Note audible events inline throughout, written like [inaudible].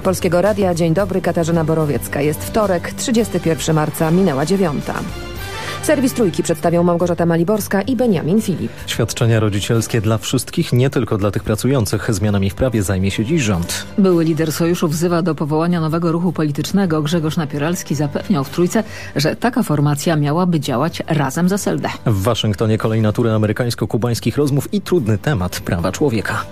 Gości Polskiego Radia. Dzień dobry, Katarzyna Borowiecka. Jest wtorek, 31 marca, minęła dziewiąta. Serwis Trójki przedstawią Małgorzata Maliborska i Beniamin Filip. Świadczenia rodzicielskie dla wszystkich, nie tylko dla tych pracujących. Zmianami w prawie zajmie się dziś rząd. Były lider sojuszu wzywa do powołania nowego ruchu politycznego. Grzegorz Napieralski zapewniał w Trójce, że taka formacja miałaby działać razem z SLD. W Waszyngtonie kolejna tura amerykańsko-kubańskich rozmów i trudny temat prawa człowieka.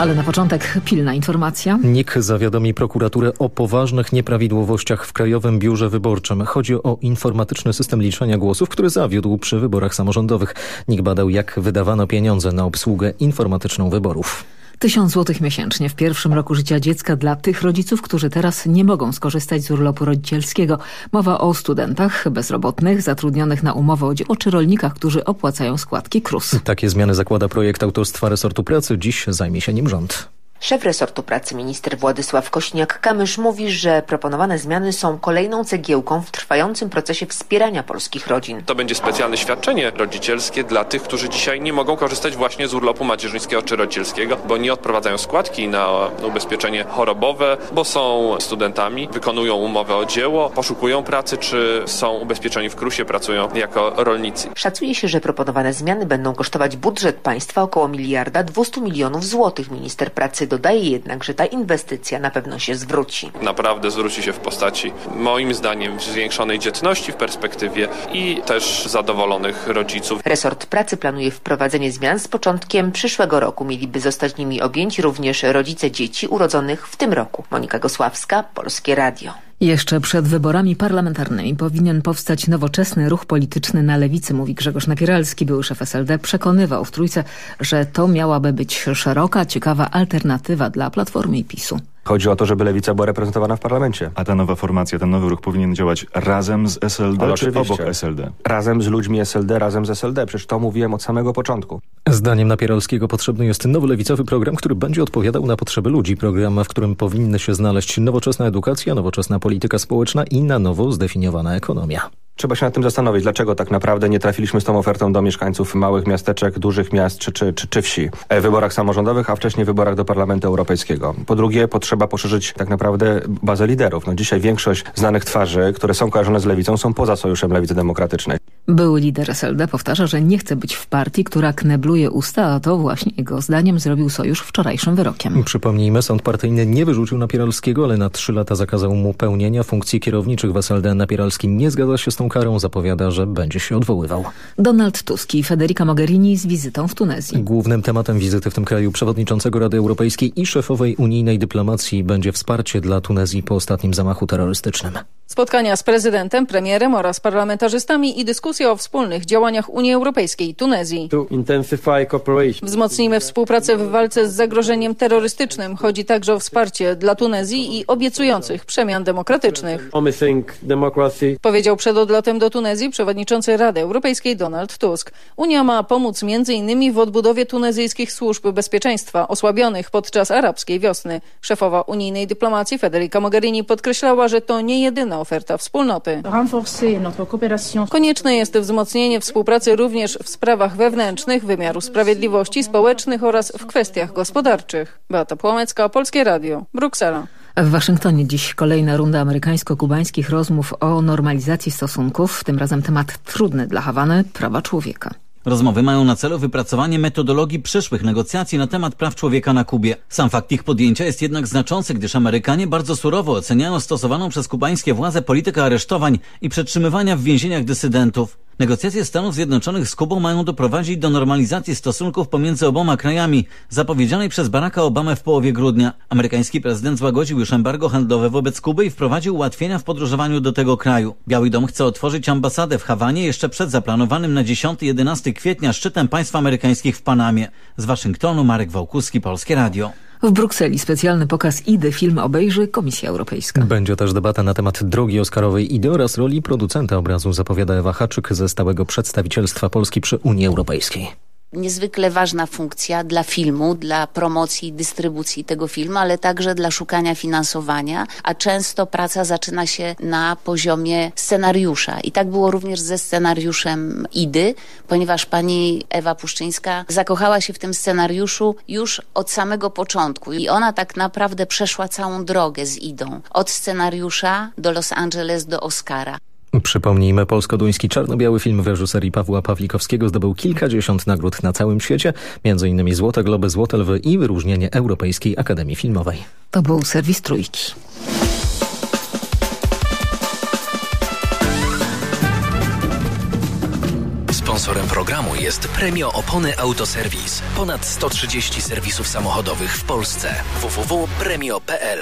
Ale na początek pilna informacja. NIK zawiadomi prokuraturę o poważnych nieprawidłowościach w Krajowym Biurze Wyborczym. Chodzi o informatyczny system liczenia głosów, który zawiódł przy wyborach samorządowych. NIK badał, jak wydawano pieniądze na obsługę informatyczną wyborów. Tysiąc złotych miesięcznie w pierwszym roku życia dziecka dla tych rodziców, którzy teraz nie mogą skorzystać z urlopu rodzicielskiego. Mowa o studentach, bezrobotnych, zatrudnionych na umowę o dzieło czy rolnikach, którzy opłacają składki KRUS. Takie zmiany zakłada projekt autorstwa resortu pracy. Dziś zajmie się nim rząd. Szef resortu pracy minister Władysław Kośniak-Kamysz mówi, że proponowane zmiany są kolejną cegiełką w trwającym procesie wspierania polskich rodzin. To będzie specjalne świadczenie rodzicielskie dla tych, którzy dzisiaj nie mogą korzystać właśnie z urlopu macierzyńskiego czy rodzicielskiego, bo nie odprowadzają składki na ubezpieczenie chorobowe, bo są studentami, wykonują umowę o dzieło, poszukują pracy, czy są ubezpieczeni w KRUSie, pracują jako rolnicy. Szacuje się, że proponowane zmiany będą kosztować budżet państwa około miliarda 200 milionów złotych. Minister pracy dodaje jednak, że ta inwestycja na pewno się zwróci. Naprawdę zwróci się w postaci, moim zdaniem, zwiększonej dzietności w perspektywie i też zadowolonych rodziców. Resort pracy planuje wprowadzenie zmian z początkiem przyszłego roku. Mieliby zostać nimi objęci również rodzice dzieci urodzonych w tym roku. Monika Gosławska, Polskie Radio. Jeszcze przed wyborami parlamentarnymi powinien powstać nowoczesny ruch polityczny na lewicy, mówi Grzegorz Napieralski, były szef SLD. Przekonywał w Trójce, że to miałaby być szeroka, ciekawa alternatywa dla Platformy i PiSu. Chodzi o to, żeby lewica była reprezentowana w parlamencie. A ta nowa formacja, ten nowy ruch powinien działać razem z SLD Ale czy oczywiście. obok SLD? Razem z ludźmi SLD, razem z SLD. Przecież to mówiłem od samego początku. Zdaniem Napieralskiego potrzebny jest nowy lewicowy program, który będzie odpowiadał na potrzeby ludzi. Program, w którym powinny się znaleźć nowoczesna edukacja, nowoczesna polityka społeczna i na nowo zdefiniowana ekonomia. Trzeba się nad tym zastanowić, dlaczego tak naprawdę nie trafiliśmy z tą ofertą do mieszkańców małych miasteczek, dużych miast czy, czy, czy, czy wsi w wyborach samorządowych, a wcześniej w wyborach do Parlamentu Europejskiego. Po drugie, potrzeba poszerzyć tak naprawdę bazę liderów. No dzisiaj większość znanych twarzy, które są kojarzone z lewicą, są poza Sojuszem Lewicy Demokratycznej. Były lider SLD powtarza, że nie chce być w partii, która knebluje usta, a to właśnie jego zdaniem zrobił sojusz wczorajszym wyrokiem. Przypomnijmy, sąd partyjny nie wyrzucił Napieralskiego, ale na trzy lata zakazał mu pełnienia funkcji kierowniczych w SLD. Napieralski nie zgadza się z tą karą, zapowiada, że będzie się odwoływał. Donald Tusk i Federica Mogherini z wizytą w Tunezji. Głównym tematem wizyty w tym kraju przewodniczącego Rady Europejskiej i szefowej unijnej dyplomacji będzie wsparcie dla Tunezji po ostatnim zamachu terrorystycznym. Spotkania z prezydentem, premierem oraz parlamentarzystami i dyskusja o wspólnych działaniach Unii Europejskiej i Tunezji. Wzmocnijmy współpracę w walce z zagrożeniem terrorystycznym. Chodzi także o wsparcie dla Tunezji i obiecujących przemian demokratycznych. Powiedział przed odlotem do Tunezji przewodniczący Rady Europejskiej Donald Tusk. Unia ma pomóc m.in. w odbudowie tunezyjskich służb bezpieczeństwa osłabionych podczas arabskiej wiosny. Szefowa unijnej dyplomacji Federica Mogherini podkreślała, że to nie jedyna oferta wspólnoty. Konieczne jest wzmocnienie współpracy również w sprawach wewnętrznych, wymiaru sprawiedliwości, społecznych oraz w kwestiach gospodarczych. Beata Płomecka, Polskie Radio, Bruksela. W Waszyngtonie dziś kolejna runda amerykańsko-kubańskich rozmów o normalizacji stosunków, tym razem temat trudny dla Hawany, prawa człowieka. Rozmowy mają na celu wypracowanie metodologii przyszłych negocjacji na temat praw człowieka na Kubie. Sam fakt ich podjęcia jest jednak znaczący, gdyż Amerykanie bardzo surowo oceniają stosowaną przez kubańskie władze politykę aresztowań i przetrzymywania w więzieniach dysydentów. Negocjacje Stanów Zjednoczonych z Kubą mają doprowadzić do normalizacji stosunków pomiędzy oboma krajami, zapowiedzianej przez Baracka Obamę w połowie grudnia. Amerykański prezydent złagodził już embargo handlowe wobec Kuby i wprowadził ułatwienia w podróżowaniu do tego kraju. Biały Dom chce otworzyć ambasadę w Hawanie jeszcze przed zaplanowanym na 10-11 kwietnia szczytem państw amerykańskich w Panamie. Z Waszyngtonu Marek Wałkuski, Polskie Radio. W Brukseli specjalny pokaz IDY film obejrzy Komisja Europejska. Będzie też debata na temat drogi oscarowej IDY oraz roli producenta obrazu, zapowiada Ewa Haczyk ze stałego przedstawicielstwa Polski przy Unii Europejskiej. Niezwykle ważna funkcja dla filmu, dla promocji i dystrybucji tego filmu, ale także dla szukania finansowania, a często praca zaczyna się na poziomie scenariusza. I tak było również ze scenariuszem Idy, ponieważ pani Ewa Puszczyńska zakochała się w tym scenariuszu już od samego początku i ona tak naprawdę przeszła całą drogę z Idą. Od scenariusza do Los Angeles, do Oscara. Przypomnijmy, polsko-duński czarno-biały film w reżyserii Pawła Pawlikowskiego zdobył kilkadziesiąt nagród na całym świecie, m.in. Złote Globy, Złote Lwy i wyróżnienie Europejskiej Akademii Filmowej. To był serwis Trójki. Sponsorem programu jest Premio Opony Autoserwis. Ponad 130 serwisów samochodowych w Polsce. www.premio.pl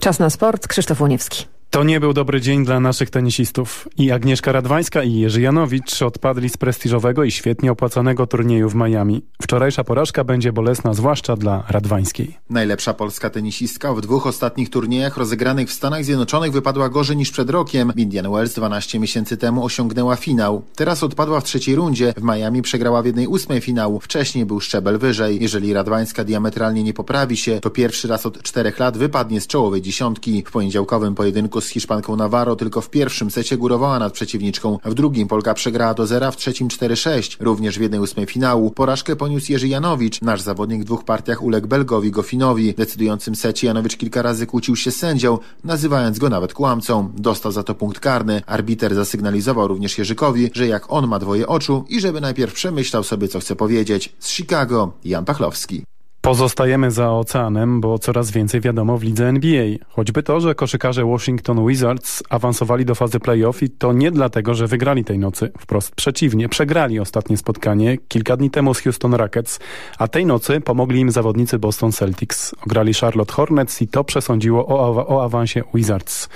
Czas na sport. Krzysztof Łoniewski. To nie był dobry dzień dla naszych tenisistów. I Agnieszka Radwańska i Jerzy Janowicz odpadli z prestiżowego i świetnie opłacanego turnieju w Miami. Wczorajsza porażka będzie bolesna, zwłaszcza dla Radwańskiej. Najlepsza polska tenisistka w dwóch ostatnich turniejach rozegranych w Stanach Zjednoczonych wypadła gorzej niż przed rokiem. W Indian Wells 12 miesięcy temu osiągnęła finał. Teraz odpadła w trzeciej rundzie. W Miami przegrała w jednej ósmej finału. Wcześniej był szczebel wyżej. Jeżeli Radwańska diametralnie nie poprawi się, to pierwszy raz od czterech lat wypadnie z czołowej dziesiątki. W poniedziałkowym pojedynku z Hiszpanką Navarro tylko w pierwszym secie górowała nad przeciwniczką, w drugim Polka przegrała do zera, w trzecim 4-6. Również w jednej ósmej finału porażkę poniósł Jerzy Janowicz. Nasz zawodnik w dwóch partiach uległ Belgowi Gofinowi. W decydującym secie Janowicz kilka razy kłócił się z sędzią, nazywając go nawet kłamcą. Dostał za to punkt karny. Arbiter zasygnalizował również Jerzykowi, że jak on ma dwoje oczu i żeby najpierw przemyślał sobie, co chce powiedzieć. Z Chicago, Jan Pachlowski. Pozostajemy za oceanem, bo coraz więcej wiadomo w lidze NBA. Choćby to, że koszykarze Washington Wizards awansowali do fazy playoff i to nie dlatego, że wygrali tej nocy. Wprost przeciwnie, przegrali ostatnie spotkanie kilka dni temu z Houston Rockets, a tej nocy pomogli im zawodnicy Boston Celtics. Ograli Charlotte Hornets i to przesądziło o, o awansie Wizards.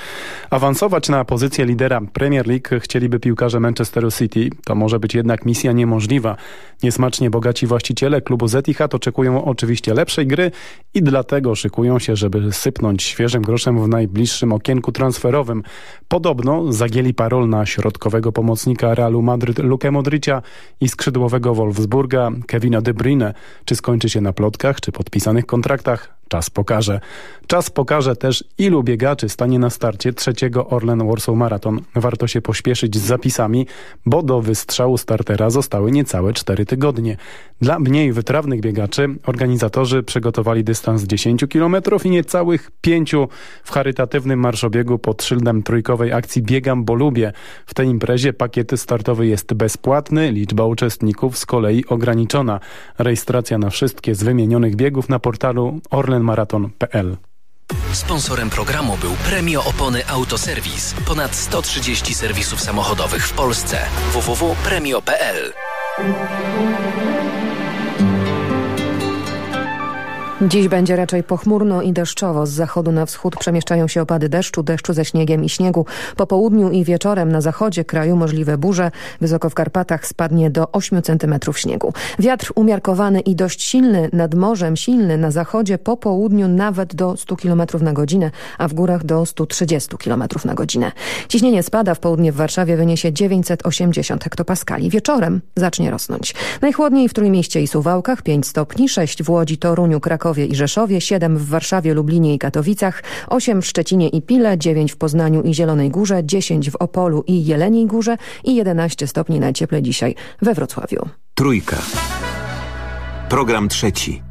Awansować na pozycję lidera Premier League chcieliby piłkarze Manchesteru City. To może być jednak misja niemożliwa. Niesmacznie bogaci właściciele klubu Zetihad oczekują oczywiście oczywiście lepszej gry i dlatego szykują się, żeby sypnąć świeżym groszem w najbliższym okienku transferowym. Podobno zagięli parol na środkowego pomocnika Realu Madryt Luke Modricia i skrzydłowego Wolfsburga Kevina De Bruyne. Czy skończy się na plotkach, czy podpisanych kontraktach? Czas pokaże. Czas pokaże też, ilu biegaczy stanie na starcie trzeciego Orlen Warsaw Marathon. Warto się pośpieszyć z zapisami, bo do wystrzału startera zostały niecałe cztery tygodnie. Dla mniej wytrawnych biegaczy organizatorzy przygotowali dystans 10 km i niecałych 5 w charytatywnym marszobiegu pod szyldem trójkowej akcji Biegam, bo lubię. W tej imprezie pakiet startowy jest bezpłatny, liczba uczestników z kolei ograniczona. Rejestracja na wszystkie z wymienionych biegów na portalu orlenmaraton.pl. Sponsorem programu był Premio Opony Autoserwis. Ponad 130 serwisów samochodowych w Polsce. www.premio.pl Dziś będzie raczej pochmurno i deszczowo. Z zachodu na wschód przemieszczają się opady deszczu, deszczu ze śniegiem i śniegu. Po południu i wieczorem na zachodzie kraju możliwe burze. Wysoko w Karpatach spadnie do 8 cm śniegu. Wiatr umiarkowany i dość silny nad morzem, silny na zachodzie, po południu nawet do 100 km na godzinę, a w górach do 130 km na godzinę. Ciśnienie spada w południe w Warszawie wyniesie 980 hektopaskali. Wieczorem zacznie rosnąć. Najchłodniej w Trójmieście i Suwałkach 5 stopni, 6 w Łodzi, Toruniu, Krakowie Krakowie i Rzeszowie, 7 w Warszawie, Lublinie i Katowicach, 8 w Szczecinie i Pile, 9 w Poznaniu i Zielonej Górze, 10 w Opolu i Jeleniej Górze i 11 stopni najcieplej dzisiaj we Wrocławiu. Trójka. Program trzeci.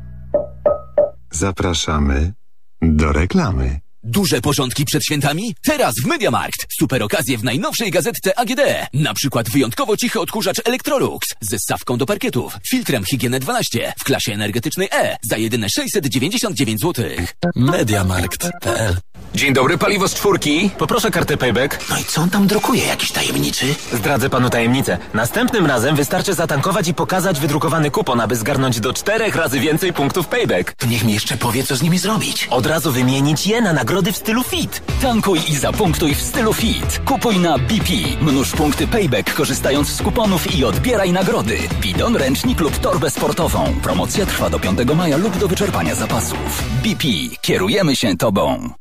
Zapraszamy do reklamy. Duże porządki przed świętami? Teraz w Mediamarkt. Super okazje w najnowszej gazetce AGD. Na przykład wyjątkowo cichy odkurzacz Electrolux ze stawką do parkietów, filtrem Higienę 12 w klasie energetycznej E za jedyne 699 zł. Mediamarkt.pl Dzień dobry, paliwo z czwórki. Poproszę kartę payback. No i co on tam drukuje? Jakiś tajemniczy? Zdradzę panu tajemnicę. Następnym razem wystarczy zatankować i pokazać wydrukowany kupon, aby zgarnąć do czterech razy więcej punktów payback. Niech mi jeszcze powie, co z nimi zrobić. Od razu wymienić je na nagrody w stylu fit. Tankuj i zapunktuj w stylu fit. Kupuj na BP. Mnóż punkty payback korzystając z kuponów i odbieraj nagrody. Bidon, ręcznik lub torbę sportową. Promocja trwa do 5 maja lub do wyczerpania zapasów. BP. Kierujemy się Tobą.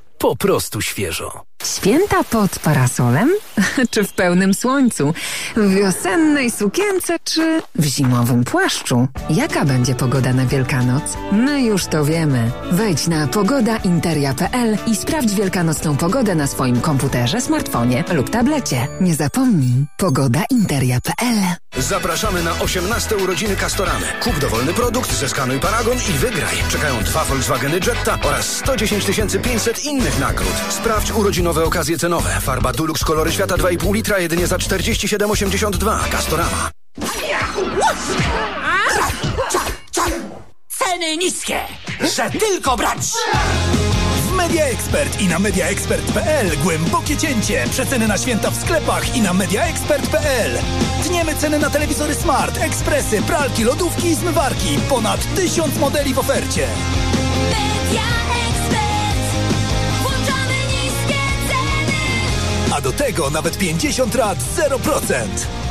Po prostu świeżo. Święta pod parasolem? [laughs] czy w pełnym słońcu? W wiosennej sukience czy w zimowym płaszczu? Jaka będzie pogoda na Wielkanoc? My już to wiemy. Wejdź na pogodainteria.pl i sprawdź wielkanocną pogodę na swoim komputerze, smartfonie lub tablecie. Nie zapomnij, pogodainteria.pl Zapraszamy na 18 urodziny Castoramy. Kup dowolny produkt, zeskanuj paragon i wygraj. Czekają dwa Volkswageny Jetta oraz 110 500 innych nagród. Sprawdź urodzinowe okazje cenowe. Farba Dulux kolory świata 2,5 litra jedynie za 47,82. Castorama. Ceny niskie, że tylko brać! W Media Expert i na mediaexpert.pl głębokie cięcie. Przeceny na święta w sklepach i na mediaexpert.pl. Tniemy ceny na telewizory smart, ekspresy, pralki, lodówki i zmywarki. Ponad tysiąc modeli w ofercie. Media A do tego nawet 50 lat 0%.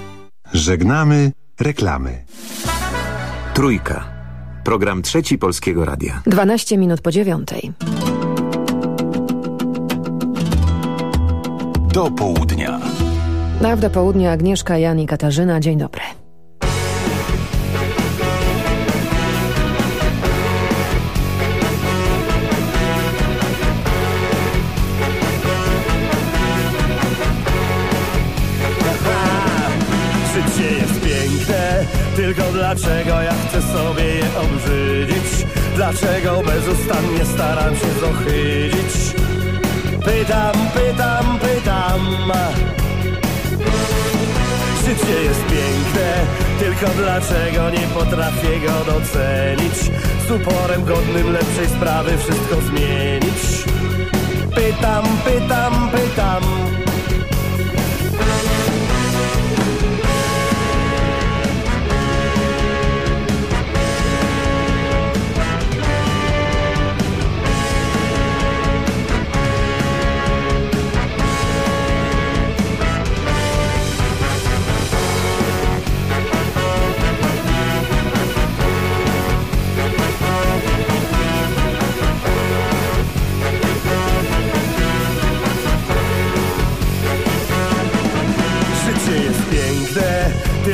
Żegnamy reklamy. Trójka. Program trzeci Polskiego Radia. 12 minut po dziewiątej. Do południa. Na do południa Agnieszka, Jan i Katarzyna. Dzień dobry. Tylko dlaczego ja chcę sobie je obrzydzić? Dlaczego bezustannie staram się zohydzić? Pytam, pytam, pytam Życie jest piękne, tylko dlaczego nie potrafię go docenić? Z uporem godnym lepszej sprawy wszystko zmienić Pytam, pytam, pytam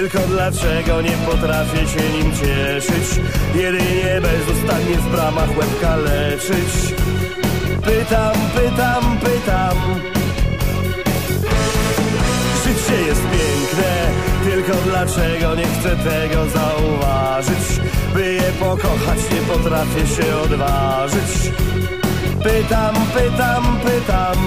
tylko dlaczego nie potrafię się nim cieszyć? Jedynie bezustannie w bramach łebka leczyć. Pytam, pytam, pytam. Życie jest piękne, tylko dlaczego nie chcę tego zauważyć? By je pokochać nie potrafię się odważyć. Pytam, pytam, pytam.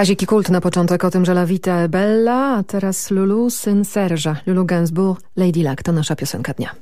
Kazik i kult na początek o tym, że La Vita Bella, a teraz Lulu, syn Serża. Lulu Gainsbourg, Lady Luck to nasza piosenka dnia.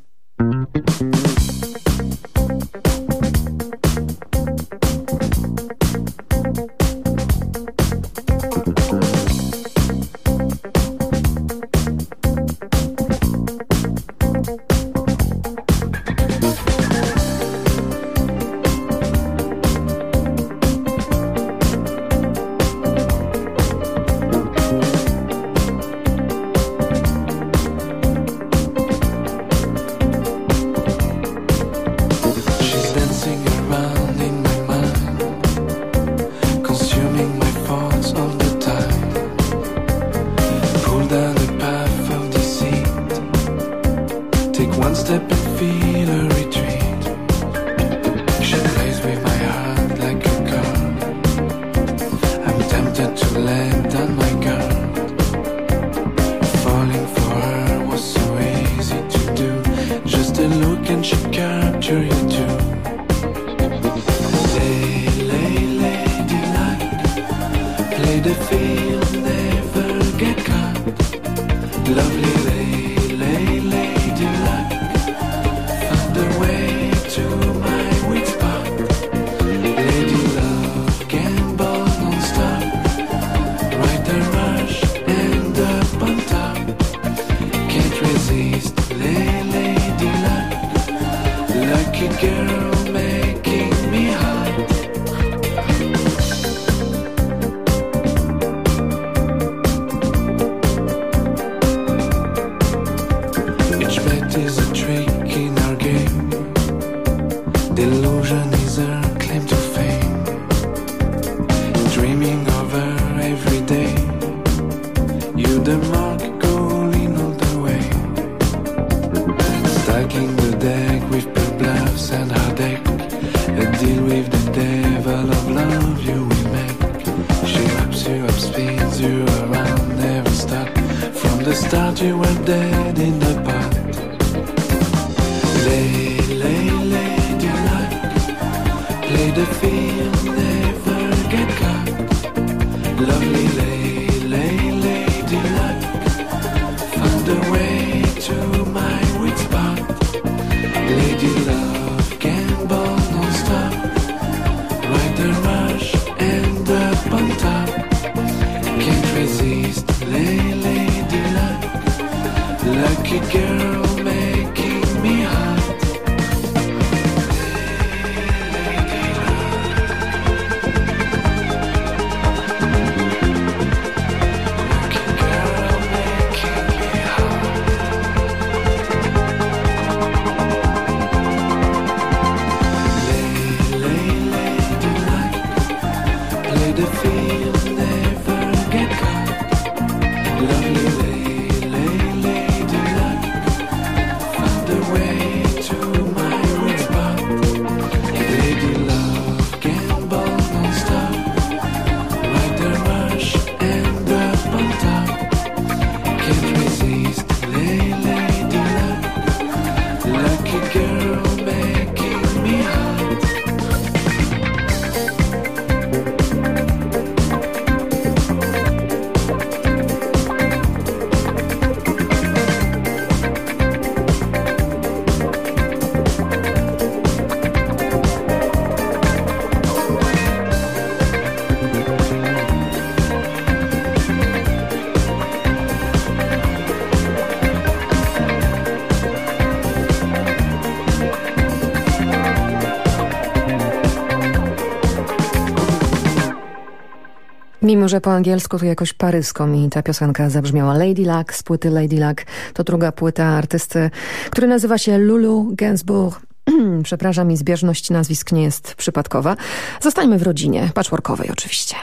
Mimo, że po angielsku to jakoś parysko mi ta piosenka zabrzmiała. Lady Luck z płyty Lady Luck to druga płyta artysty, który nazywa się Lulu Gainsbourg. [clears throat] Przepraszam, mi zbieżność nazwisk nie jest przypadkowa. Zostańmy w rodzinie, patchworkowej oczywiście.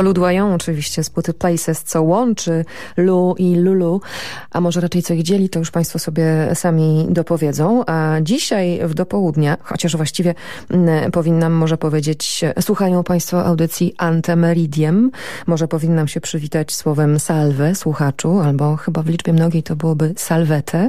Co ludłają oczywiście z płyty Places, co łączy Lu i Lulu, a może raczej co ich dzieli, to już Państwo sobie sami dopowiedzą. A dzisiaj w dopołudnia, chociaż właściwie mm, powinnam może powiedzieć, słuchają Państwo audycji Antemeridiem. Może powinnam się przywitać słowem salve słuchaczu, albo chyba w liczbie mnogiej to byłoby salwetę,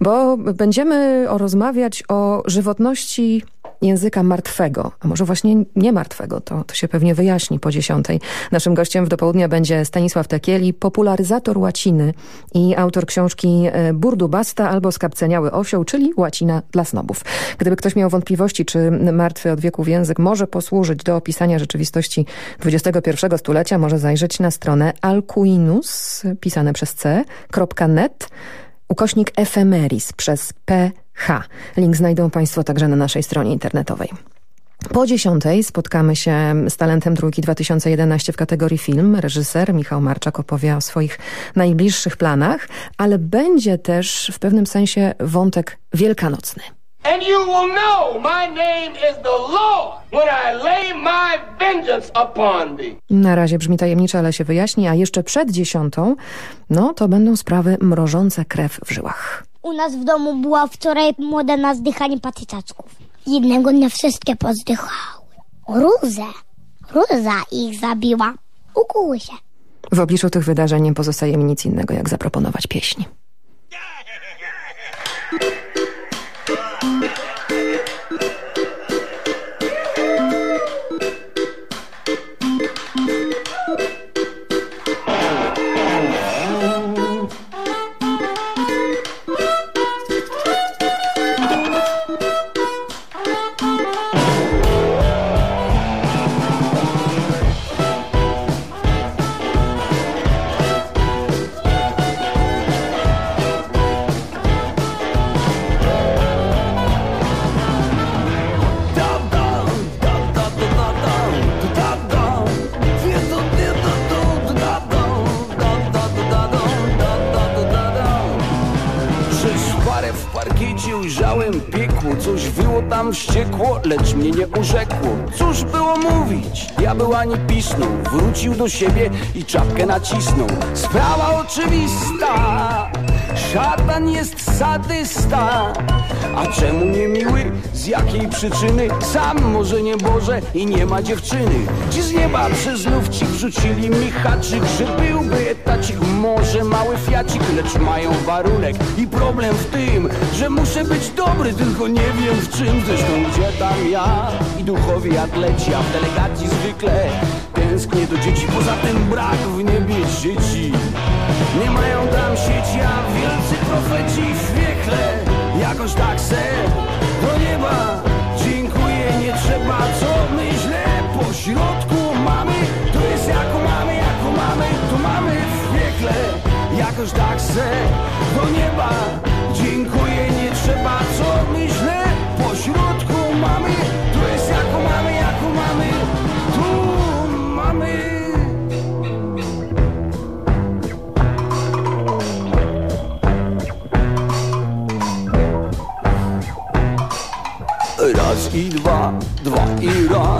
bo będziemy rozmawiać o żywotności języka martwego, a może właśnie nie martwego, to, to się pewnie wyjaśni po dziesiątej. Naszym gościem w dopołudnia będzie Stanisław Tekieli, popularyzator łaciny i autor książki e, Burdu Basta albo Skapceniały Osioł, czyli łacina dla snobów. Gdyby ktoś miał wątpliwości, czy martwy od wieków język może posłużyć do opisania rzeczywistości XXI stulecia, może zajrzeć na stronę alcuinus, pisane przez c.net, ukośnik efemeris przez ph. Link znajdą Państwo także na naszej stronie internetowej. Po dziesiątej spotkamy się z talentem trójki 2011 w kategorii film. Reżyser Michał Marczak opowie o swoich najbliższych planach, ale będzie też w pewnym sensie wątek wielkanocny. And you will know my name is the Lord when I lay my vengeance upon thee. Na razie brzmi tajemniczo, ale się wyjaśni, a jeszcze przed dziesiątą, no to będą sprawy mrożące krew w żyłach. U nas w domu była wczoraj moda na zdychanie patycaczków. Jednego dnia wszystkie pozdychały. Ruzę. Ruza ich zabiła. Ukuły się. W obliczu tych wydarzeń nie pozostaje mi nic innego, jak zaproponować pieśń. Tam wściekło, lecz mnie nie urzekło. Cóż było mówić? Ja był ani pisnął. Wrócił do siebie i czapkę nacisnął. Sprawa oczywista Szatan jest sadysta. A czemu nie miły? Z jakiej przyczyny? Sam może nie Boże i nie ma dziewczyny. Ci z nieba przez znów ci wrzucili mi haczyk Że byłby etacik, może mały fiacik Lecz mają warunek. I problem w tym Że muszę być dobry, tylko nie wiem w czym. Zresztą gdzie tam ja i duchowi atleci A w delegacji zwykle tęsknię do dzieci. Poza tym brak w niebie dzieci nie mają tam sieci, a wielcy profeci świekle Jakoś tak se do nieba Dziękuję, nie trzeba, co myślę Po środku mamy, tu jest jako mamy, jako mamy Tu mamy w piekle. Jakoś tak se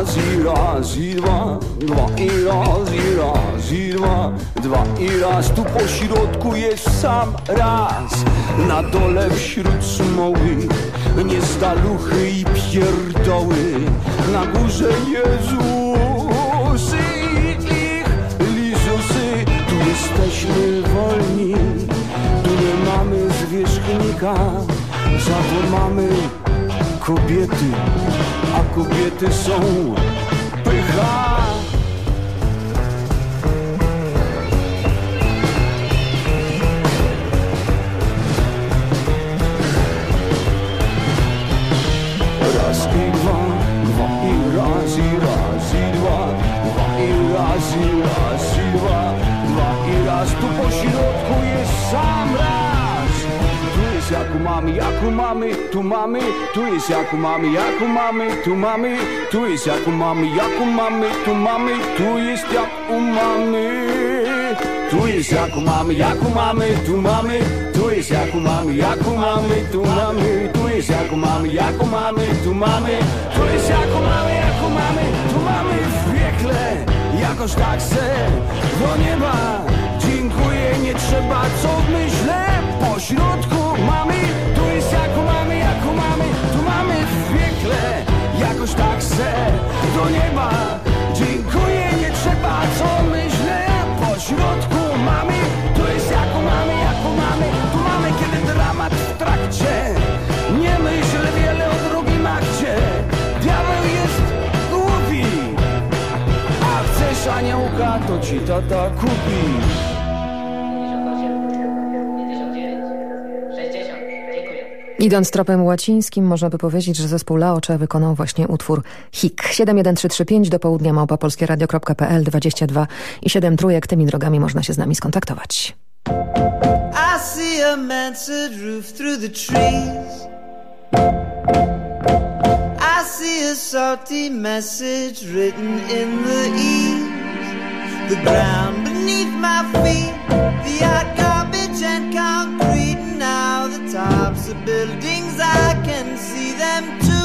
raz i raz i dwa Dwa i raz i raz i dwa Dwa i raz. Tu po środku jest sam raz. Na dole wśród smoły Nie staluchy i pierdoły. Na górze Jezusy i ich Lizusy. Tu jesteśmy wolni. Tu nie mamy zwierzchnika. Za to mamy kobiety, kobiety są pycha. Raz i dwa, dwa i raz i raz i dwa, dwa i raz i raz i dwa, dwa i raz tu po środku jest sam raz. Tu jest jak u mamy, jak u mamy, tu mamy, tu jest jak u mamy, jak u mamy, tu mamy, tu jest jak u mamy, jak u mamy, tu mamy, tu jest jak u mamy. Tu jest jak u mamy, jak u mamy, tu mamy, tu jest jak u mamy, jak u mamy, tu mamy, tu jest jak u mamy, jak u mamy, tu mamy, tu jest jak u mamy, jak u mamy, tu mamy w piekle, jakoś tak se do nieba. Dziękuję, nie trzeba co myślę, po środku mamy, tu jest jak u mamy, jak u mamy, tu mamy w piekle, jakoś tak se do nieba. Dziękuję, nie trzeba co myślę, po środku mamy, tu jest jak u mamy, jak u mamy, tu mamy kiedy dramat w trakcie. Nie myśl wiele o drugim akcie, diabeł jest głupi, a chcesz aniołka, to ci tata kupi. Idąc tropem łacińskim, można by powiedzieć, że zespół Laocze wykonał właśnie utwór HIK. 71335 do południa małpa polskieradio.pl 22 i 7 trójek. Tymi drogami można się z nami skontaktować. I see a mansard roof through the trees. I see a salty message written in the eaves. The ground beneath my feet, the hot garbage and concrete. Tops of buildings, I can see them too.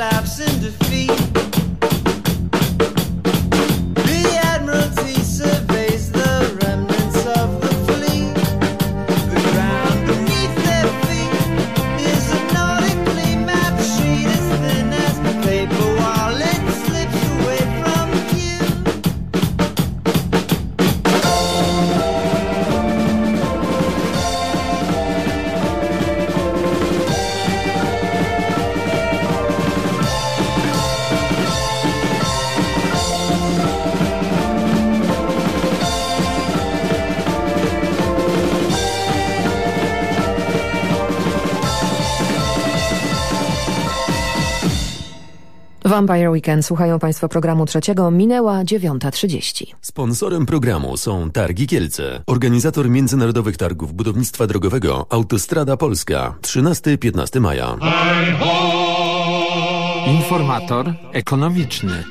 collapses. Vampire Weekend. Słuchają Państwo programu trzeciego. Minęła 9.30. Sponsorem programu są Targi Kielce. Organizator Międzynarodowych Targów Budownictwa Drogowego Autostrada Polska. 13-15 maja. Informator ekonomiczny.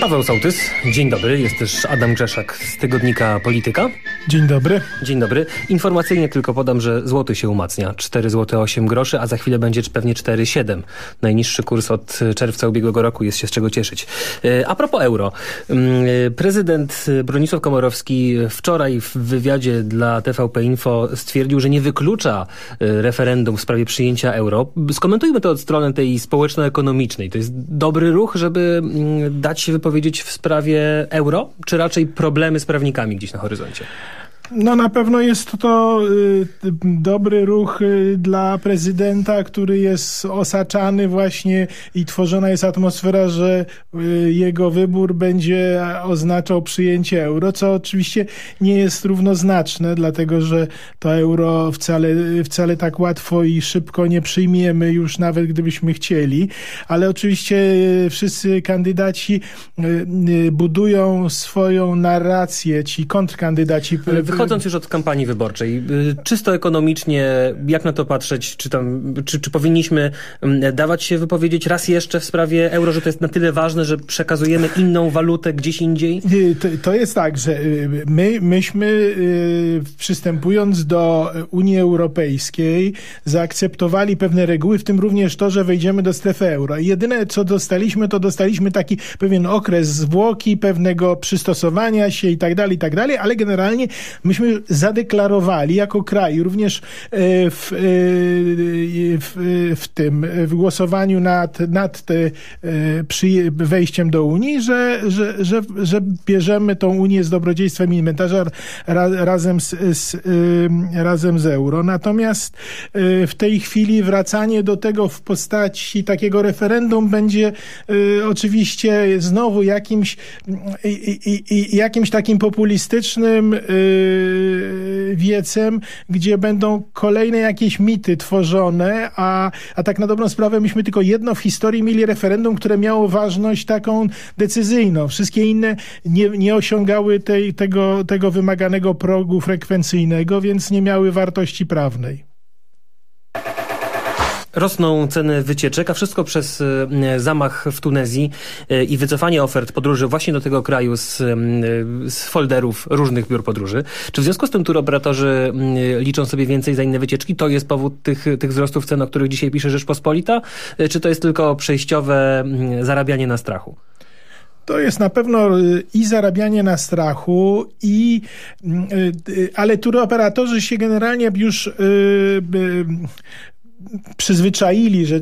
Paweł Sołtys, dzień dobry, jest też Adam Grzeszak z tygodnika Polityka. Dzień dobry. Dzień dobry. Informacyjnie tylko podam, że złoty się umacnia. 4 zł 8 groszy, a za chwilę będzie pewnie 4,7. Najniższy kurs od czerwca ubiegłego roku jest się z czego cieszyć. E, a propos euro. Mm, e, prezydent Bronisław Komorowski wczoraj w wywiadzie dla TVP Info stwierdził, że nie wyklucza e, referendum w sprawie przyjęcia euro. Skomentujmy to od strony tej społeczno-ekonomicznej. To jest dobry ruch, żeby mm, dać się wypowiedzieć w sprawie euro, czy raczej problemy z prawnikami gdzieś na horyzoncie? No na pewno jest to y, dobry ruch y, dla prezydenta, który jest osaczany właśnie i tworzona jest atmosfera, że y, jego wybór będzie oznaczał przyjęcie euro, co oczywiście nie jest równoznaczne, dlatego że to euro wcale, wcale tak łatwo i szybko nie przyjmiemy już nawet gdybyśmy chcieli, ale oczywiście wszyscy kandydaci budują swoją narrację, ci kontrkandydaci Wychodząc już od kampanii wyborczej, y, czysto ekonomicznie, jak na to patrzeć? Czy, tam, czy, czy powinniśmy mm, dawać się wypowiedzieć raz jeszcze w sprawie euro, że to jest na tyle ważne, że przekazujemy inną walutę gdzieś indziej? To, to jest tak, że y, my, myśmy y, przystępując do Unii Europejskiej zaakceptowali pewne reguły, w tym również to, że wejdziemy do strefy euro. Jedyne, co dostaliśmy, to dostaliśmy taki pewien okres zwłoki, pewnego przystosowania się i tak dalej, i tak dalej, ale generalnie myśmy zadeklarowali jako kraj, również e, w, e, w, w tym, w głosowaniu nad, nad te, e, przy wejściem do Unii, że, że, że, że bierzemy tą Unię z dobrodziejstwem inwentarza ra, razem, z, z, razem z euro. Natomiast w tej chwili wracanie do tego w postaci takiego referendum będzie oczywiście znowu jakimś, jakimś takim populistycznym wiecem, gdzie będą kolejne jakieś mity tworzone, a, a tak na dobrą sprawę myśmy tylko jedno w historii mieli referendum, które miało ważność taką decyzyjną. Wszystkie inne nie, nie osiągały tej, tego, tego wymaganego progu frekwencyjnego, więc nie miały wartości prawnej. Rosną ceny wycieczek, a wszystko przez e, zamach w Tunezji e, i wycofanie ofert podróży właśnie do tego kraju z, e, z folderów różnych biur podróży. Czy w związku z tym turoperatorzy liczą sobie więcej za inne wycieczki? To jest powód tych, tych wzrostów cen, o których dzisiaj pisze Rzeczpospolita? Czy to jest tylko przejściowe zarabianie na strachu? To jest na pewno i zarabianie na strachu, i, ale turoperatorzy się generalnie już przyzwyczaili, że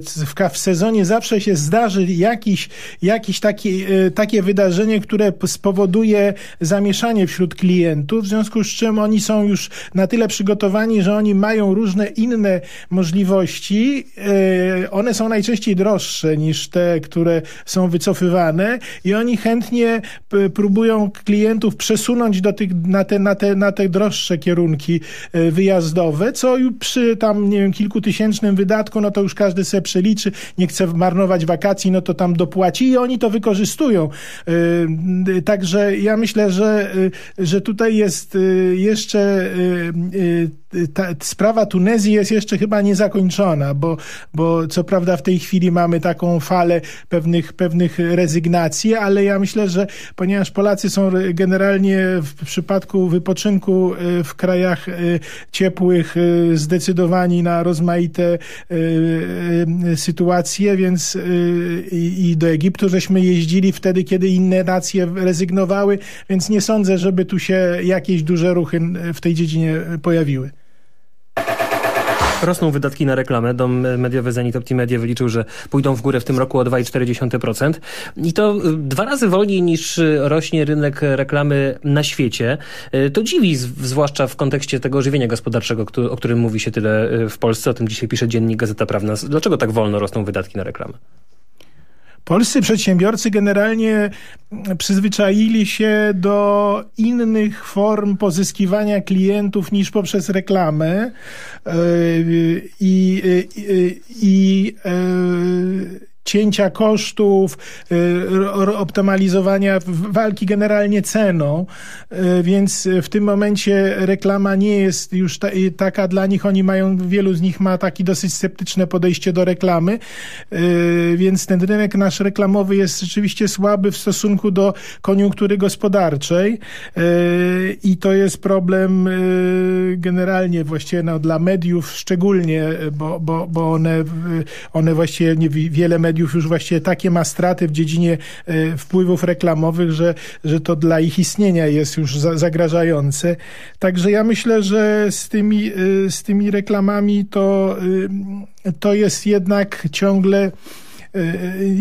w, sezonie zawsze się zdarzy jakiś, jakiś taki, e, takie wydarzenie, które spowoduje zamieszanie wśród klientów, w związku z czym oni są już na tyle przygotowani, że oni mają różne inne możliwości. E, one są najczęściej droższe niż te, które są wycofywane i oni chętnie próbują klientów przesunąć do tych, na, te, na, te, na te droższe kierunki e, wyjazdowe, co przy tam, nie wiem, kilkutysięcznym wydatku, no to już każdy sobie przeliczy, nie chce marnować wakacji, no to tam dopłaci i oni to wykorzystują. Y, także ja myślę, że, y, że tutaj jest y, jeszcze ta sprawa Tunezji jest jeszcze chyba niezakończona, bo, bo co prawda w tej chwili mamy taką falę pewnych, pewnych rezygnacji, ale ja myślę, że ponieważ Polacy są generalnie w przypadku wypoczynku w krajach ciepłych zdecydowani na rozmaite Y, y, sytuację, więc y, i do Egiptu żeśmy jeździli wtedy, kiedy inne nacje rezygnowały, więc nie sądzę, żeby tu się jakieś duże ruchy w tej dziedzinie pojawiły. Rosną wydatki na reklamę. Dom mediowy Zenit Optimedia wyliczył, że pójdą w górę w tym roku o 2,4%. I to y, dwa razy wolniej niż y, rośnie rynek reklamy na świecie. Y, to dziwi, zwłaszcza w kontekście tego ożywienia gospodarczego, o którym mówi się tyle w Polsce. O tym dzisiaj pisze dziennik Gazeta Prawna. Dlaczego tak wolno rosną wydatki na reklamę? Polscy przedsiębiorcy generalnie przyzwyczaili się do innych form pozyskiwania klientów niż poprzez reklamę i, i, i cięcia kosztów, y, optymalizowania walki generalnie ceną, y, więc w tym momencie reklama nie jest już ta, taka dla nich, oni mają, wielu z nich ma taki dosyć sceptyczne podejście do reklamy, więc ten rynek nasz reklamowy jest rzeczywiście słaby w stosunku do koniunktury gospodarczej i to jest problem generalnie właściwie no, dla mediów szczególnie, bo, bo, bo one, one właściwie nie, wiele mediów już właściwie takie ma straty w dziedzinie e, wpływów reklamowych, że, że to dla ich istnienia jest już za, zagrażające. Także ja myślę, że z tymi, e, z tymi reklamami to, e, to jest jednak ciągle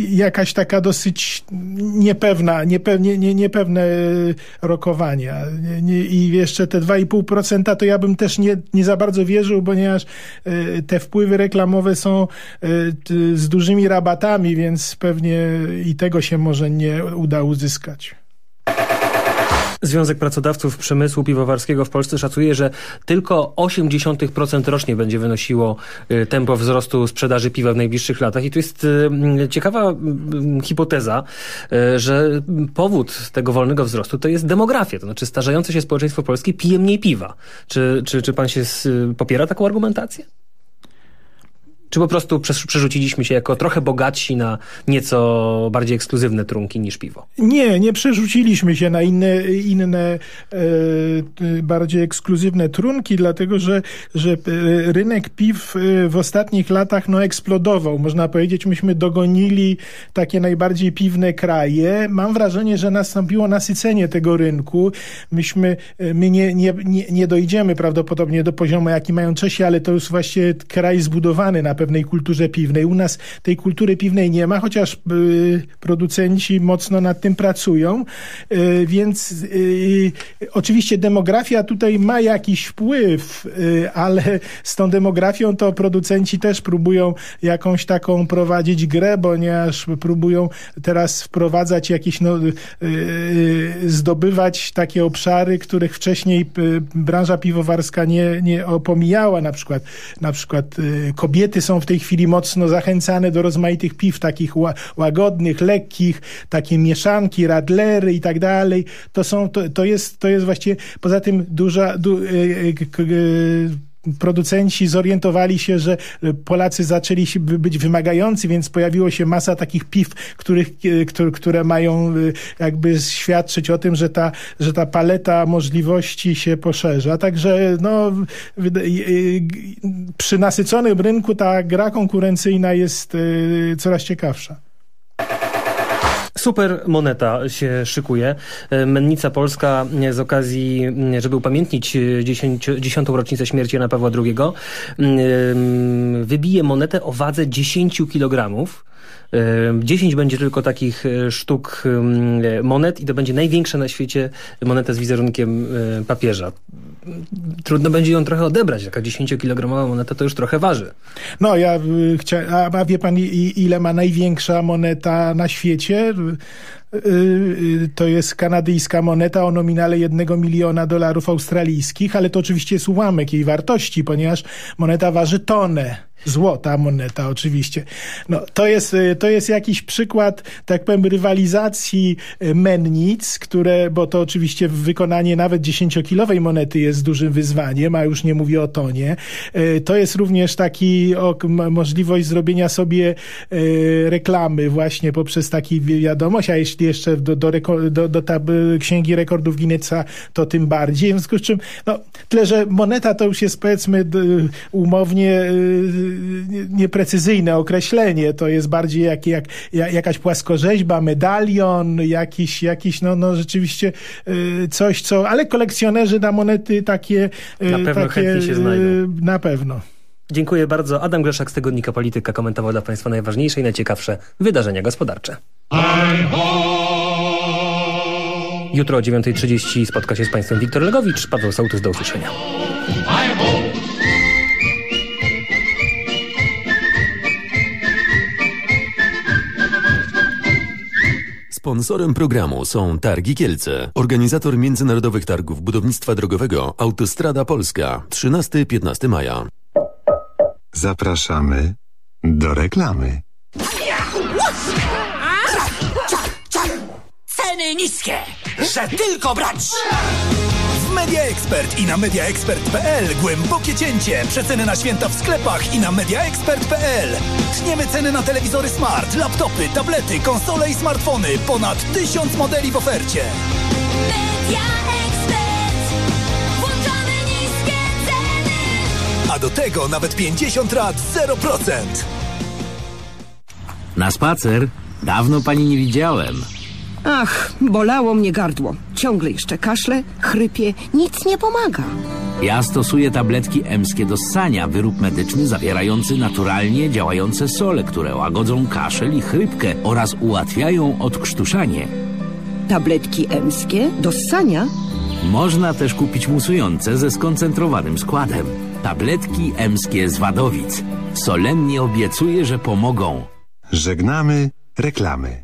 jakaś taka dosyć niepewna, niepewne, nie, niepewne rokowania. I jeszcze te 2,5% to ja bym też nie, nie za bardzo wierzył, ponieważ e, te wpływy reklamowe są z dużymi rabatami, więc pewnie i tego się może nie uda uzyskać. Związek Pracodawców Przemysłu Piwowarskiego w Polsce szacuje, że tylko 0,8% rocznie będzie wynosiło y, tempo wzrostu sprzedaży piwa w najbliższych latach. I tu jest y, ciekawa y, hipoteza, że powód tego wolnego wzrostu to jest demografia. To znaczy starzejące się społeczeństwo polskie pije mniej piwa. Czy, czy, czy pan się popiera taką argumentację? Czy po prostu przerzuciliśmy się jako trochę bogatsi na nieco bardziej ekskluzywne trunki niż piwo? Nie, nie przerzuciliśmy się na inne, inne e, bardziej ekskluzywne trunki, dlatego że, że e, rynek piw e, w ostatnich latach no, eksplodował. Można powiedzieć, myśmy dogonili takie najbardziej piwne kraje. Mam wrażenie, że nastąpiło nasycenie tego rynku. Myśmy, e, my nie, nie, nie, nie dojdziemy prawdopodobnie do poziomu, jaki mają Czesi, ale to już właśnie kraj zbudowany na pewnej kulturze piwnej. U nas tej kultury piwnej nie ma, chociaż y, producenci mocno nad tym pracują, y, więc y, oczywiście demografia tutaj ma jakiś wpływ, ale z tą demografią to producenci też próbują jakąś taką prowadzić grę, ponieważ próbują teraz wprowadzać jakieś, no, zdobywać takie obszary, których wcześniej branża piwowarska nie, nie opomijała, na przykład, na przykład kobiety są są w tej chwili mocno zachęcane do rozmaitych piw, takich łagodnych, lekkich, takie mieszanki, radlery i tak dalej. To są, to, to jest, to jest właściwie, poza tym duża, du, y, y, producenci zorientowali się, że Polacy zaczęli być wymagający, więc pojawiło się masa takich piw, których, które, które mają jakby świadczyć o tym, że ta, że ta paleta możliwości się poszerza. Także no, przy nasyconym rynku ta gra konkurencyjna jest coraz ciekawsza. Super moneta się szykuje. Mennica Polska z okazji, żeby upamiętnić dziesiątą rocznicę śmierci Jana Pawła II, wybije monetę o wadze 10 kilogramów. 10 będzie tylko takich e, sztuk monet i to będzie największa na świecie moneta z wizerunkiem e, papieża. Trudno będzie ją trochę odebrać. Taka 10-kilogramowa moneta to już trochę waży. No, ja y, chciałem, a wie pan ile ma największa moneta na świecie? Y, y, to jest kanadyjska moneta o nominale jednego miliona dolarów australijskich, ale to oczywiście jest ułamek jej wartości, ponieważ moneta waży tonę. Złota moneta oczywiście. No, to, jest, y, to jest jakiś przykład, tak powiem, rywalizacji y, mennic, które, bo to oczywiście wykonanie nawet dziesięciokilowej monety jest dużym wyzwaniem, a już nie mówię o tonie. Y, to jest również taki o, możliwość zrobienia sobie reklamy właśnie poprzez taki wiadomość, a jeśli jeszcze do, do, do, do tab Księgi Rekordów Guinnessa, to tym bardziej. W związku z czym, no, tyle, że moneta to już jest powiedzmy umownie nieprecyzyjne określenie. To jest bardziej jak, jak, jakaś płaskorzeźba, medalion, jakiś, jakiś no, no rzeczywiście y, coś, co... Ale kolekcjonerzy na monety takie... Y, na pewno takie, chętnie się znajdą. Y, na pewno. Dziękuję bardzo. Adam Grzeszak z Tygodnika Polityka komentował dla Państwa najważniejsze i najciekawsze wydarzenia gospodarcze. Jutro o 9.30 spotka się z Państwem Wiktor Legowicz. Paweł Sołtys, do usłyszenia. Sponsorem programu są Targi Kielce, organizator międzynarodowych targów budownictwa drogowego Autostrada Polska 13-15 maja. Zapraszamy do reklamy. Ceny niskie, że tylko brać! W Media Expert i na mediaexpert.pl głębokie cięcie. Przeceny na święta w sklepach i na mediaexpert.pl. Tniemy ceny na telewizory smart, laptopy, tablety, konsole i smartfony. Ponad tysiąc modeli w ofercie. Media Expert. Włączamy niskie ceny. A do tego nawet 50 lat 0%. Na spacer? Dawno pani nie widziałem. Ach, bolało mnie gardło. Ciągle jeszcze kaszle, chrypie, nic nie pomaga. Ja stosuję tabletki emskie do ssania, wyrób medyczny zawierający naturalnie działające sole, które łagodzą kaszel i chrypkę oraz ułatwiają odkrztuszanie. Tabletki emskie do ssania? Można też kupić musujące ze skoncentrowanym składem. Tabletki emskie z Wadowic. Solennie obiecuję, że pomogą. Żegnamy reklamy.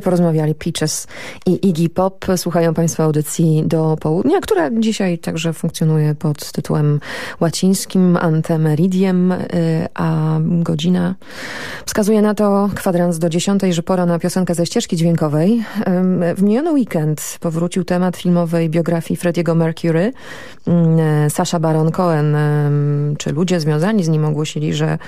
Porozmawiali Peaches i Iggy Pop. Słuchają Państwo audycji do południa, która dzisiaj także funkcjonuje pod tytułem łacińskim Antemeridiem, y, a godzina wskazuje na to kwadrans do dziesiątej, że pora na piosenkę ze ścieżki dźwiękowej. W miniony weekend powrócił temat filmowej biografii Frediego Mercury. Sasha Baron Cohen, czy ludzie związani z nim ogłosili, że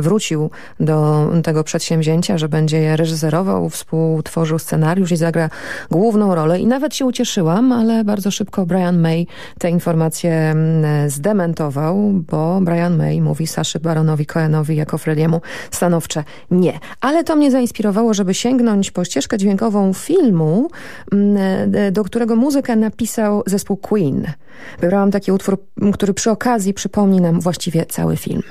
wrócił do tego przedsięwzięcia, że będzie je reżyserował, współtworzył scenariusz i zagra główną rolę. I nawet się ucieszyłam, ale bardzo szybko Brian May te informacje mm, zdementował, bo Brian May mówi Saszy Baronowi Cohenowi jako Frediemu stanowcze nie. Ale to mnie zainspirowało, żeby sięgnąć po ścieżkę dźwiękową filmu, mm, do którego muzykę napisał zespół Queen. Wybrałam taki utwór, który przy okazji przypomni nam właściwie cały film.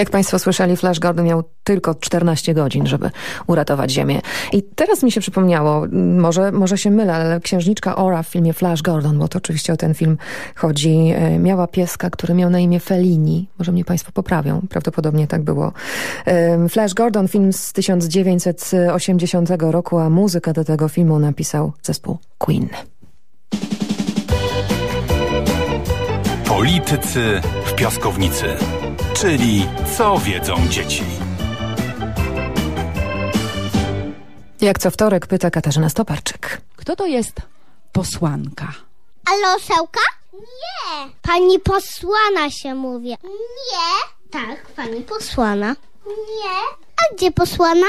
Jak Państwo słyszeli, Flash Gordon miał tylko 14 godzin, żeby uratować Ziemię. I teraz mi się przypomniało, może, może się mylę, ale księżniczka Ora w filmie Flash Gordon, bo to oczywiście o ten film chodzi, e, miała pieska, który miał na imię Felini. Może mnie Państwo poprawią, prawdopodobnie tak było. Flash Gordon, film z 1980 roku, a muzykę do tego filmu napisał zespół Queen. Politycy w piaskownicy. Czyli co wiedzą dzieci. Jak co wtorek pyta Katarzyna Stoparczyk. Kto to jest posłanka? Ale osełka? Nie. Pani posłana się mówi. Nie. Tak, pani posłana. Nie. A gdzie posłana?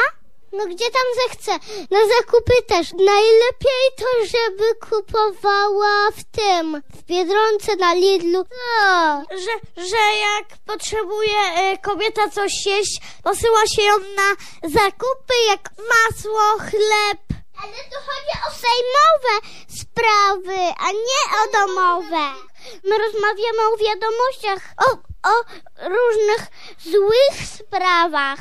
No gdzie tam zechce? Na zakupy też. Najlepiej to, żeby kupowała w tym, w Biedronce na Lidlu. No, że, że jak potrzebuje y, kobieta coś jeść, posyła się ją na zakupy jak masło, chleb. Ale tu chodzi o sejmowe sprawy, a nie o domowe. My rozmawiamy o wiadomościach, o, o różnych złych sprawach.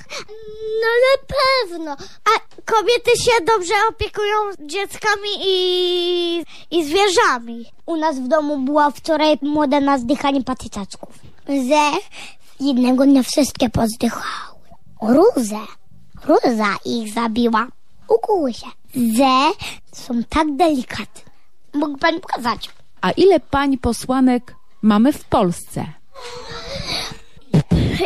No na pewno. A kobiety się dobrze opiekują dzieckami i, i zwierzami. U nas w domu była wczoraj moda na zdychanie patycaczków. Ze jednego dnia wszystkie pozdychały. Ruzę. Ruza ich zabiła. Ukuły się. Ze są tak delikatne. Mógł pani pokazać. A ile pań posłanek mamy w Polsce?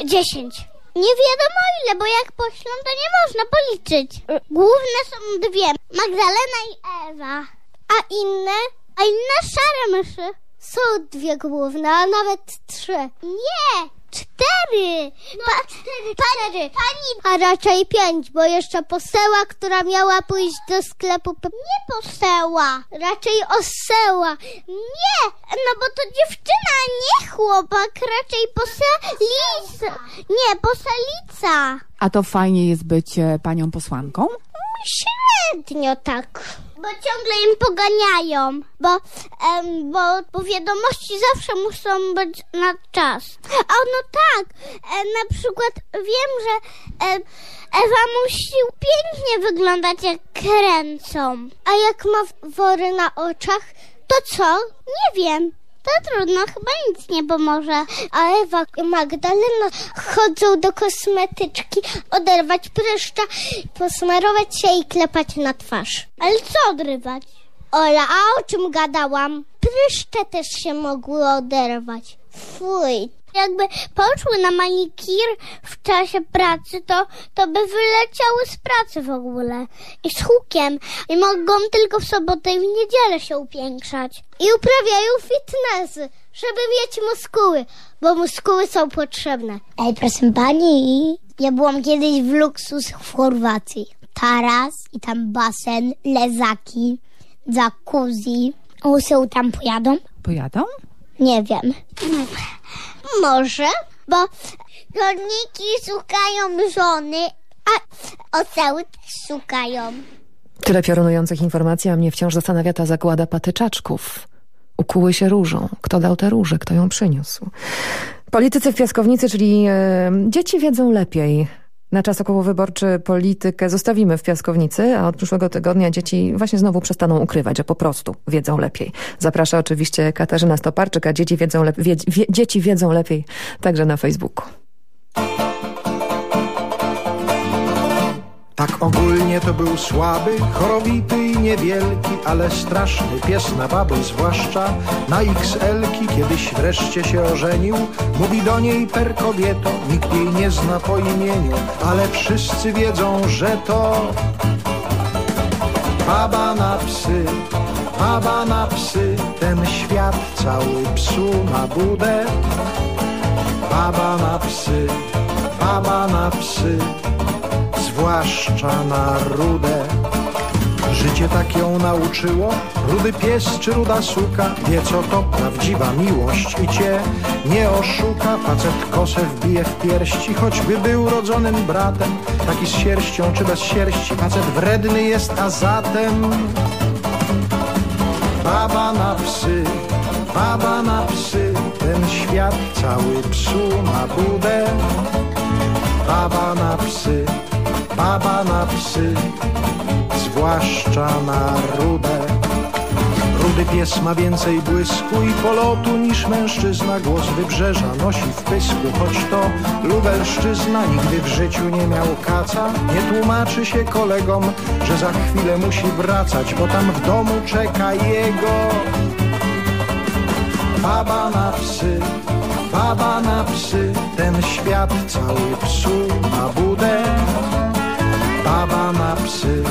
Dziesięć. Nie wiadomo ile, bo jak poślą, to nie można policzyć. Główne są dwie. Magdalena i Ewa. A inne? A inne szare myszy. Są dwie główne, a nawet trzy. Nie! Cztery! Pa, cztery, cztery. Pani, a raczej pięć, bo jeszcze poseła, która miała pójść do sklepu. Nie poseła, raczej oseła. Nie, no bo to dziewczyna, nie chłopak, raczej poselica. Nie, poselica. A to fajnie jest być e, panią posłanką? Średnio tak. Bo ciągle im poganiają, bo, em, bo, bo wiadomości zawsze muszą być na czas. A no tak, e, na przykład wiem, że e, Ewa musi pięknie wyglądać jak kręcą. A jak ma wory na oczach, to co? Nie wiem. To trudno, chyba nic nie pomoże. A Ewa i Magdalena chodzą do kosmetyczki, oderwać pryszcza, posmarować się i klepać na twarz. Ale co odrywać? Ola, a o czym gadałam? pryszcze też się mogły oderwać. Fuj. Jakby poszły na manikir w czasie pracy, to, to by wyleciały z pracy w ogóle. I z hukiem. I mogą tylko w sobotę i w niedzielę się upiększać. I uprawiają fitnessy, żeby mieć muskuły, bo muskuły są potrzebne. Ej, proszę pani, ja byłam kiedyś w Luksus w Chorwacji. Taras i tam basen, lezaki, jacuzzi. Łysy tam pojadą? Pojadą? Nie wiem. Może, bo rolniki szukają żony, a oceły też szukają. Tyle piorunujących informacji, a mnie wciąż zastanawia ta zagłada patyczaczków. Ukuły się różą. Kto dał te róże? Kto ją przyniósł? Politycy w piaskownicy, czyli e, dzieci wiedzą lepiej. Na czas okołowyborczy politykę zostawimy w piaskownicy, a od przyszłego tygodnia dzieci właśnie znowu przestaną ukrywać, że po prostu wiedzą lepiej. Zaprasza oczywiście Katarzyna Stoparczyk, a dzieci wiedzą, lep- wie, dzieci wiedzą lepiej także na Facebooku. Tak ogólnie to był słaby, chorowity i niewielki, ale straszny pies na baby, zwłaszcza na XL-ki. Kiedyś wreszcie się ożenił, mówi do niej per kobieto, nikt jej nie zna po imieniu, ale wszyscy wiedzą, że to baba na psy, baba na psy, ten świat cały psu na budę. Baba na psy, baba na psy, zwłaszcza na rudę. Życie tak ją nauczyło, rudy pies czy ruda suka, wie co to prawdziwa miłość i cię nie oszuka. Facet kosę wbije w pierści, choćby był rodzonym bratem, taki z sierścią czy bez sierści. Facet wredny jest, a zatem baba na psy, baba na psy, ten świat cały psu na budę. Baba na psy, baba na psy, zwłaszcza na rudę. Rudy pies ma więcej błysku i polotu niż mężczyzna. Głos wybrzeża nosi w pysku, choć to lubelszczyzna. Nigdy w życiu nie miał kaca. Nie tłumaczy się kolegom, że za chwilę musi wracać, bo tam w domu czeka jego baba na psy, baba na psy, ten świat cały psu na budę. Baba na psy,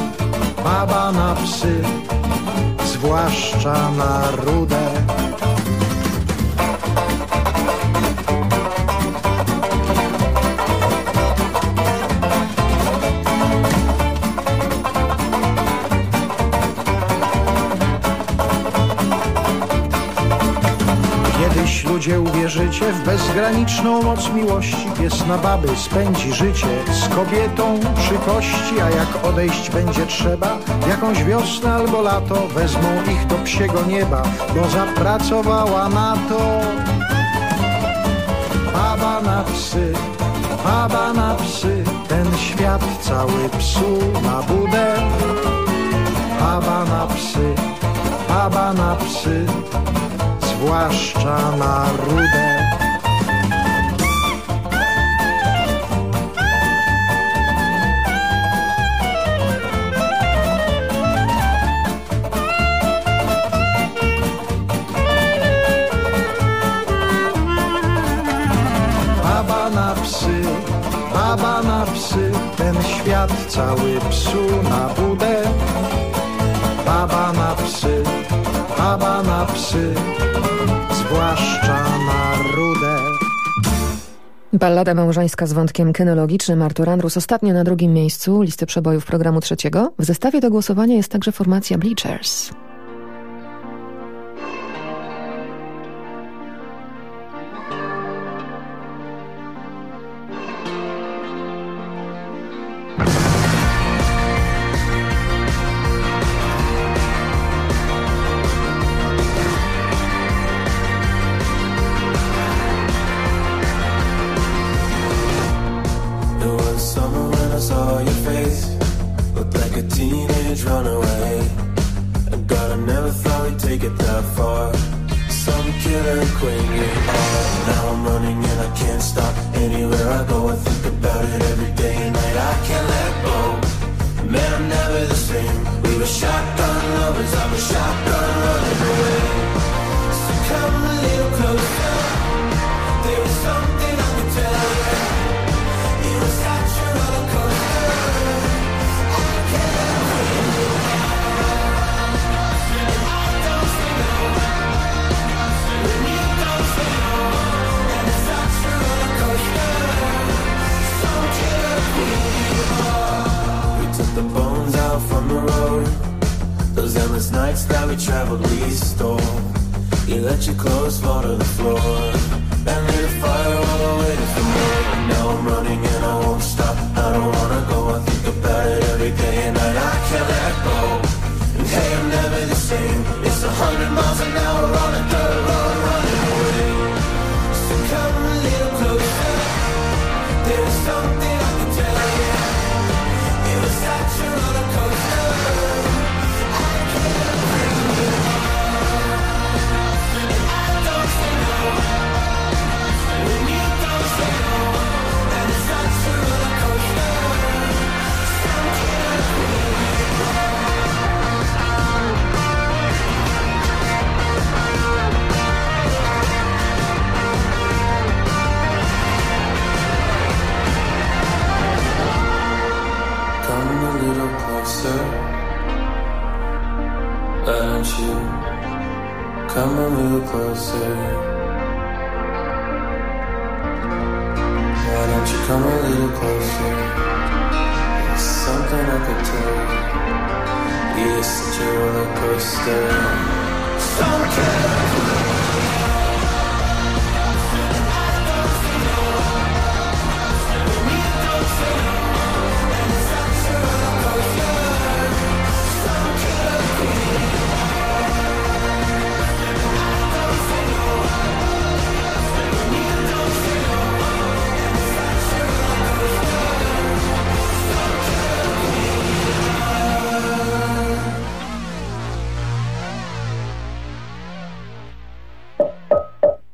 baba na psy, zwłaszcza na rudę. Ludzie uwierzycie w bezgraniczną moc miłości. Pies na baby spędzi życie z kobietą przy kości, a jak odejść będzie trzeba, jakąś wiosnę albo lato, wezmą ich do psiego nieba, bo zapracowała na to. Baba na psy, baba na psy, ten świat cały psu na budę. Baba na psy, baba na psy, zwłaszcza na rudę. Psy, baba na psy, ten świat cały psu na budę. Baba na psy, baba na psy, zwłaszcza na rudę. Ballada małżeńska z wątkiem kynologicznym Artur Andrus ostatnio na drugim miejscu listy przebojów programu trzeciego. W zestawie do głosowania jest także formacja Bleachers. Nights that we traveled, we stole. You let your clothes fall to the floor. And lit a fire while I waited for more. Now I'm running and I won't stop. I don't wanna go. I think about it every day and night. I can't let go. And hey, I'm never the same. It's a hundred miles an hour on a dirt road Don't you come a little closer? Why don't you come a little closer? There's something I could tell you. You're such a roller coaster.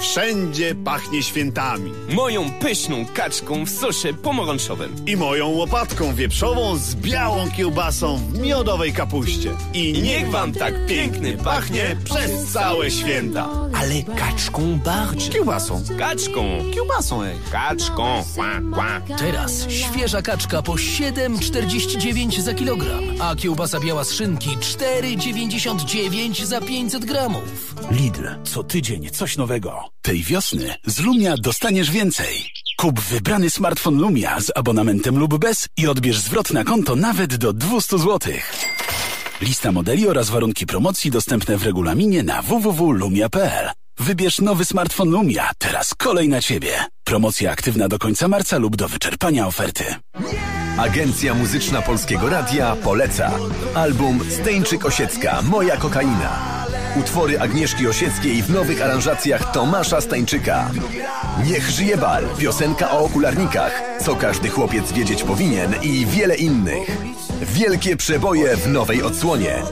Wszędzie pachnie świętami. Moją pyszną kaczką w sosie pomarańczowym. I moją łopatką wieprzową z białą kiełbasą w miodowej kapuście. I niech wam tak pięknie pachnie przez całe święta. Ale kaczką bardziej. Kiełbasą. Kaczką. Kiełbasą, ej. Kaczką. Kła, kła. Teraz świeża kaczka po 7,49 za kilogram, a kiełbasa biała z szynki 4,99 za 500 gramów. Lidl, co tydzień coś nowego. Tej wiosny z Lumia dostaniesz więcej. Kup wybrany smartfon Lumia z abonamentem lub bez i odbierz zwrot na konto nawet do 200 zł. Lista modeli oraz warunki promocji dostępne w regulaminie na www.lumia.pl. Wybierz nowy smartfon Lumia, teraz kolej na Ciebie. Promocja aktywna do końca marca lub do wyczerpania oferty. Agencja Muzyczna Polskiego Radia poleca. Album Steńczyk Osiecka Moja kokaina. Utwory Agnieszki Osieckiej w nowych aranżacjach Tomasza Stańczyka. Niech żyje bal, piosenka o okularnikach, co każdy chłopiec wiedzieć powinien i wiele innych. Wielkie przeboje w nowej odsłonie.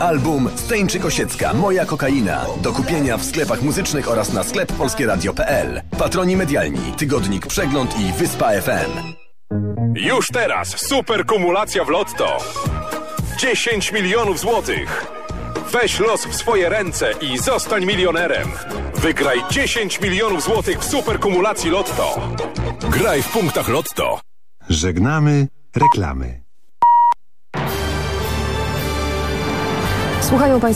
Album Steńczyk Osiecka Moja kokaina. Do kupienia w sklepach muzycznych oraz na sklep polskieradio.pl. Patroni medialni, tygodnik Przegląd i Wyspa FM. Już teraz super kumulacja w Lotto. 10 milionów złotych. Weź los w swoje ręce i zostań milionerem. Wygraj 10 milionów złotych w super kumulacji Lotto. Graj w punktach Lotto. Żegnamy reklamy. Słuchają Państwo